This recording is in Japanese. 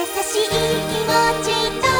優しい気持ちと